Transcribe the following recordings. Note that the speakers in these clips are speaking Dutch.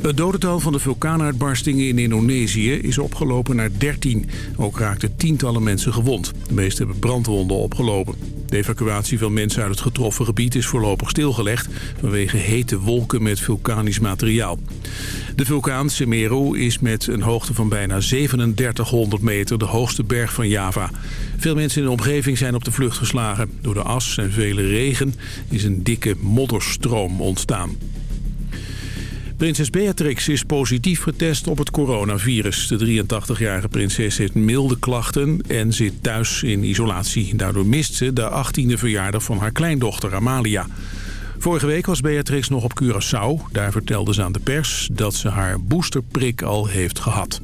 Het dodental van de vulkaanuitbarstingen in Indonesië is opgelopen naar 13. Ook raakten tientallen mensen gewond. De meeste hebben brandwonden opgelopen. De evacuatie van mensen uit het getroffen gebied is voorlopig stilgelegd... vanwege hete wolken met vulkanisch materiaal. De vulkaan Semeru is met een hoogte van bijna 3700 meter de hoogste berg van Java. Veel mensen in de omgeving zijn op de vlucht geslagen. Door de as en vele regen is een dikke modderstroom ontstaan. Prinses Beatrix is positief getest op het coronavirus. De 83-jarige prinses heeft milde klachten en zit thuis in isolatie. Daardoor mist ze de 18e verjaardag van haar kleindochter Amalia. Vorige week was Beatrix nog op Curaçao. Daar vertelde ze aan de pers dat ze haar boosterprik al heeft gehad.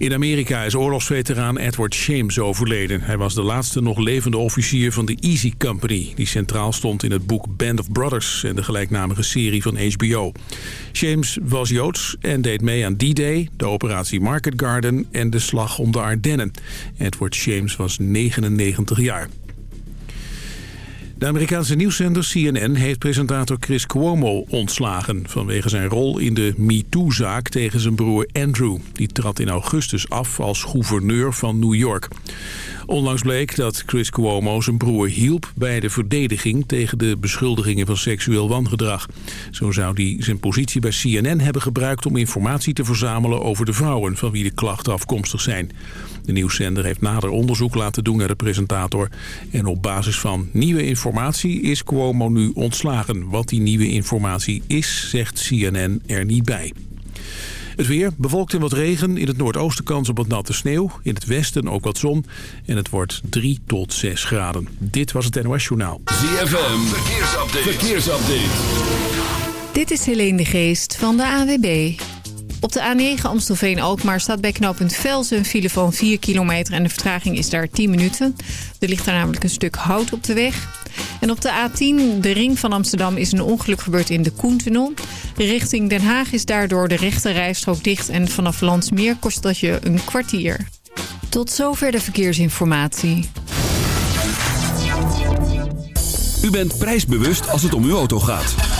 In Amerika is oorlogsveteraan Edward Shames overleden. Hij was de laatste nog levende officier van de Easy Company... die centraal stond in het boek Band of Brothers... en de gelijknamige serie van HBO. Shames was Joods en deed mee aan D-Day, de operatie Market Garden... en de slag om de Ardennen. Edward Shames was 99 jaar. De Amerikaanse nieuwszender CNN heeft presentator Chris Cuomo ontslagen... vanwege zijn rol in de MeToo-zaak tegen zijn broer Andrew. Die trad in augustus af als gouverneur van New York. Onlangs bleek dat Chris Cuomo zijn broer hielp bij de verdediging... tegen de beschuldigingen van seksueel wangedrag. Zo zou hij zijn positie bij CNN hebben gebruikt... om informatie te verzamelen over de vrouwen... van wie de klachten afkomstig zijn. De nieuwszender heeft nader onderzoek laten doen naar de presentator. En op basis van nieuwe informatie is Cuomo nu ontslagen. Wat die nieuwe informatie is, zegt CNN er niet bij. Het weer, bewolkt en wat regen. In het noordoosten kans op wat natte sneeuw. In het westen ook wat zon. En het wordt 3 tot 6 graden. Dit was het NOS Journaal. ZFM, verkeersupdate. verkeersupdate. Dit is Helene de Geest van de AWB. Op de A9 Amstelveen-Alkmaar staat bij knooppunt Velsen een file van 4 kilometer... en de vertraging is daar 10 minuten. Er ligt daar namelijk een stuk hout op de weg. En op de A10, de ring van Amsterdam, is een ongeluk gebeurd in de Koentunnel. Richting Den Haag is daardoor de rechte rijstrook dicht... en vanaf Landsmeer kost dat je een kwartier. Tot zover de verkeersinformatie. U bent prijsbewust als het om uw auto gaat.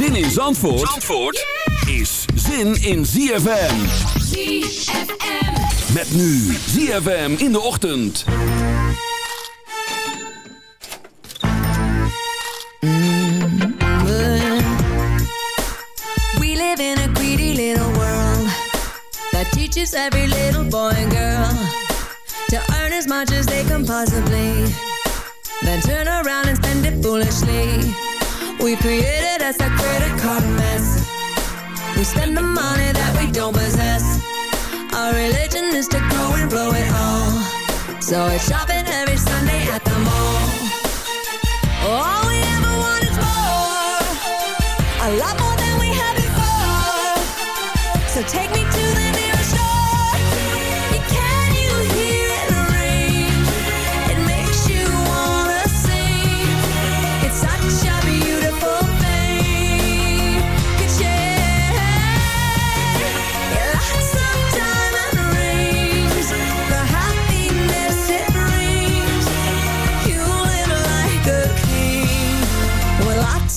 Zin in Zandvoort, Zandvoort is zin in ZFM. ZFM. Met nu ZFM in de ochtend. Mm-hmm. We live in a greedy little world that teaches every little boy and girl to earn as much as they can possibly, then turn around and spend it foolishly. We created us a credit card mess. We spend the money that we don't possess. Our religion is to go and blow it all. So it's shopping every Sunday at the mall. All we ever want is more. A lot more than we had before. So take me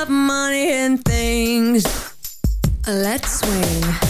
love money and things. Let's swing.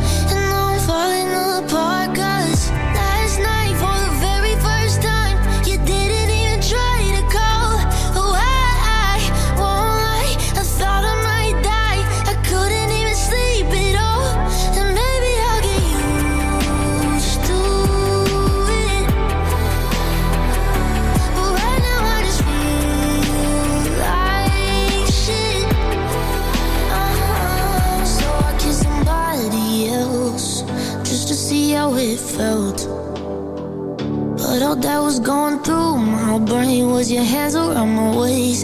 your hands oh, around my waist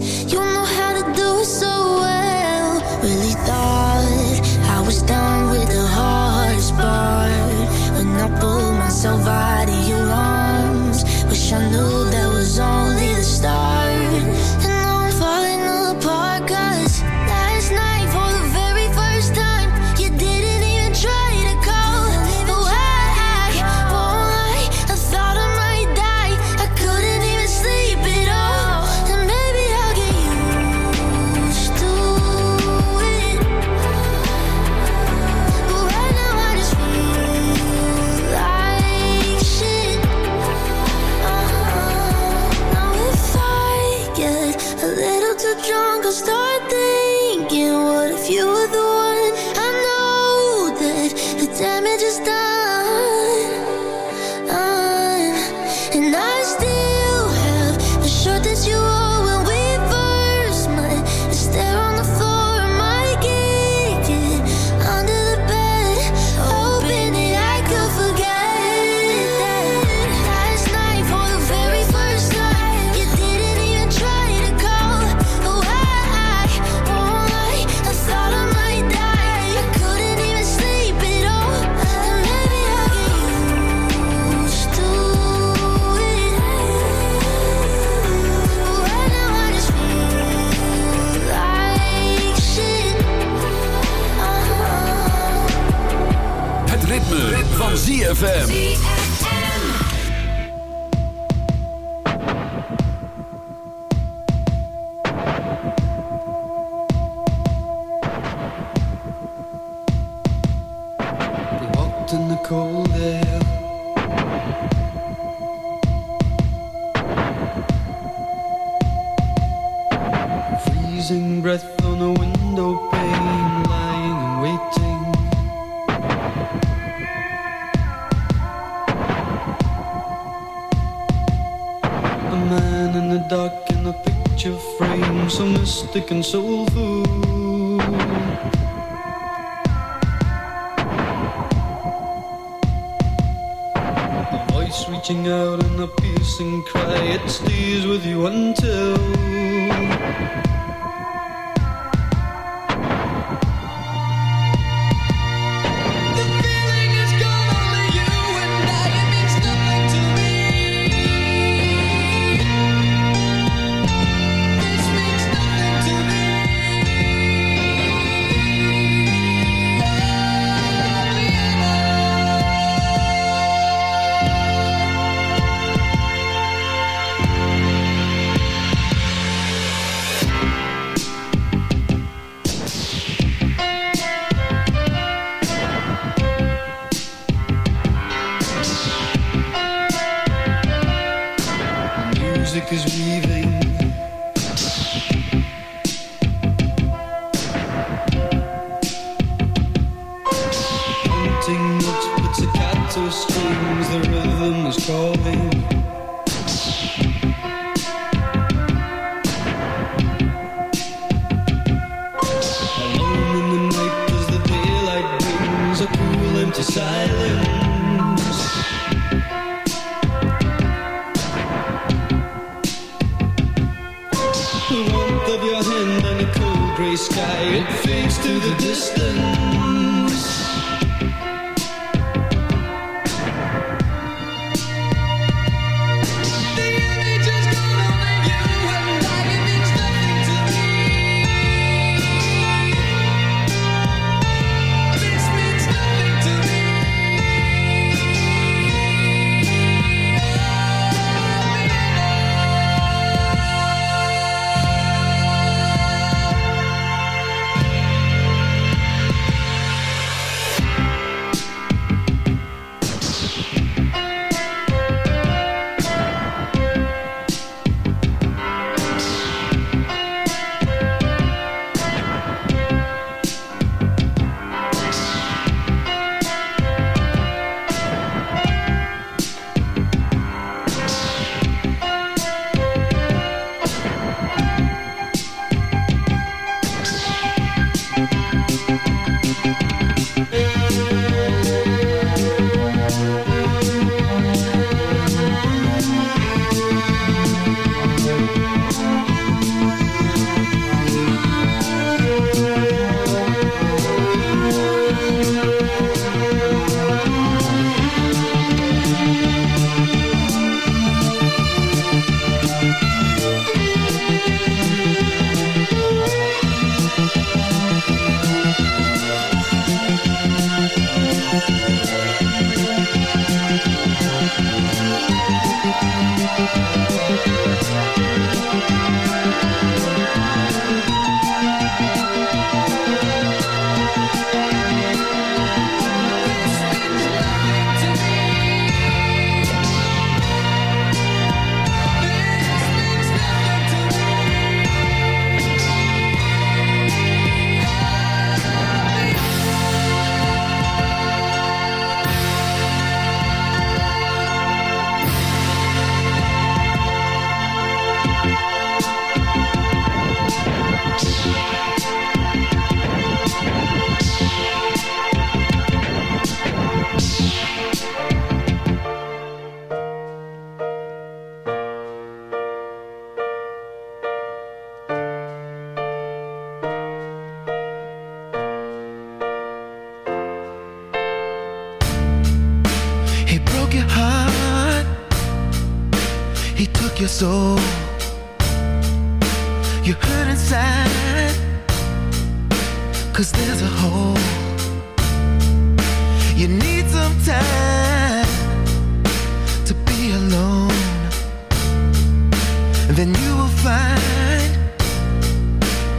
find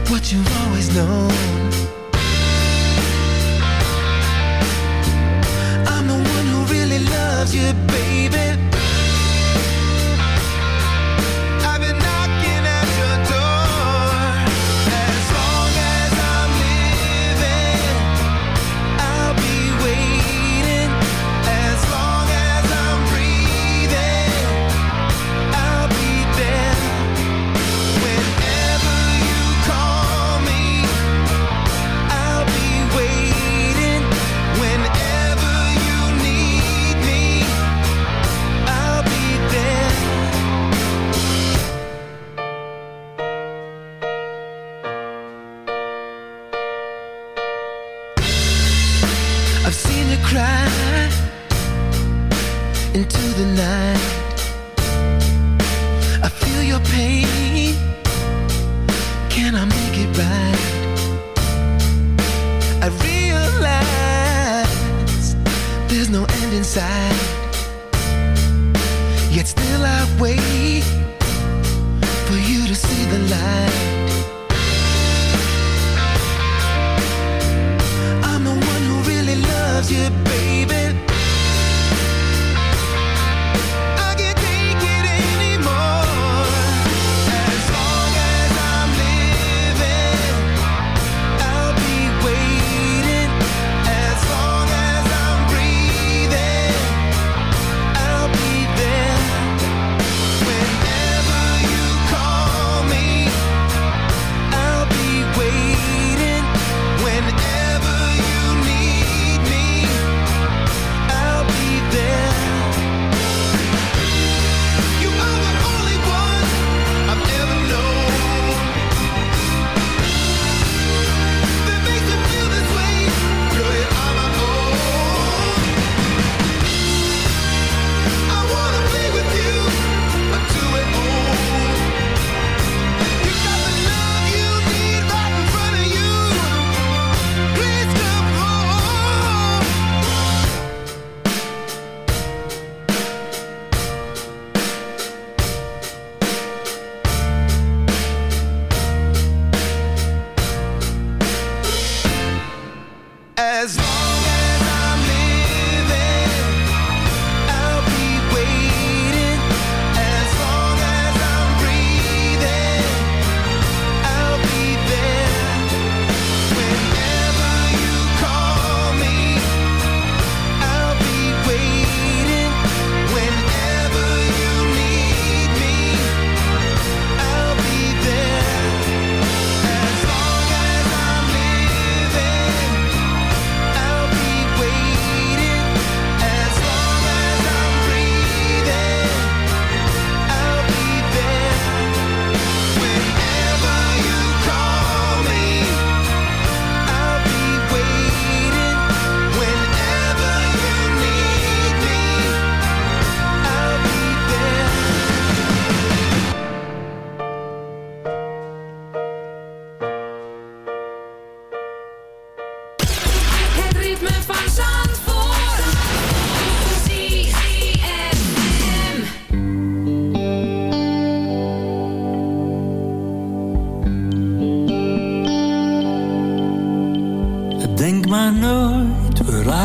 what you've always known.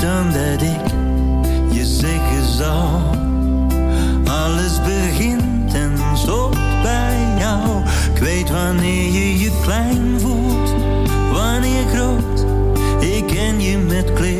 dan dat ik je zeggen zou Alles begint en stopt bij jou. Ik weet wanneer je je klein voelt, wanneer groot. Ik ken je met kleur.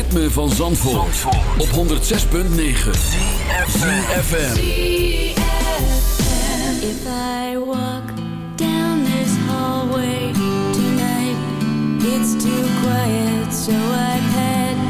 ritme van Zandvoort, Zandvoort. op 106.9 CFFM If I walk down this hallway tonight It's too quiet so I pet